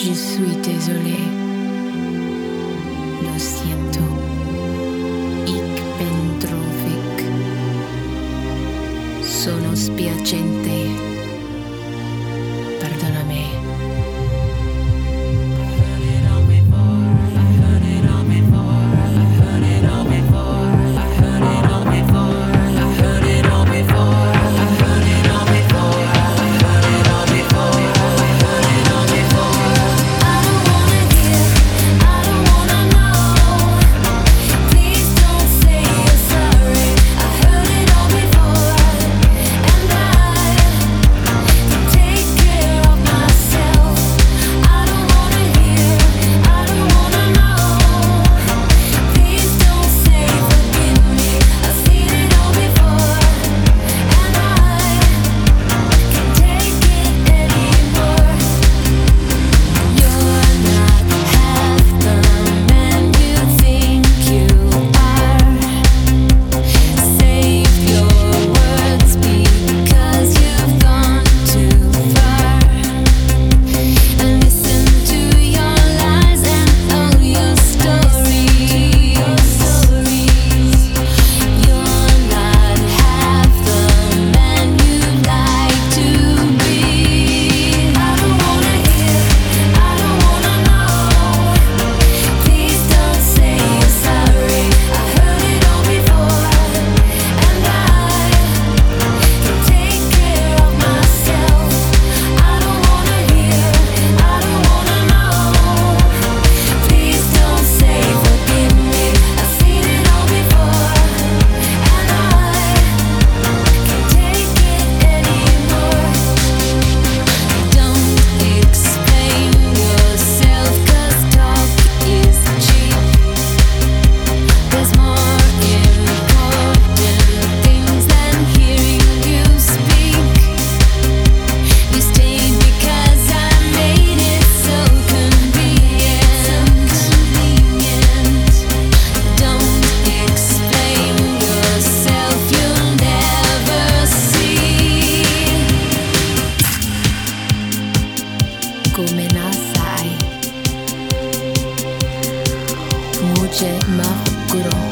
Je suis désolé. Lo siento. J'ai ma courant.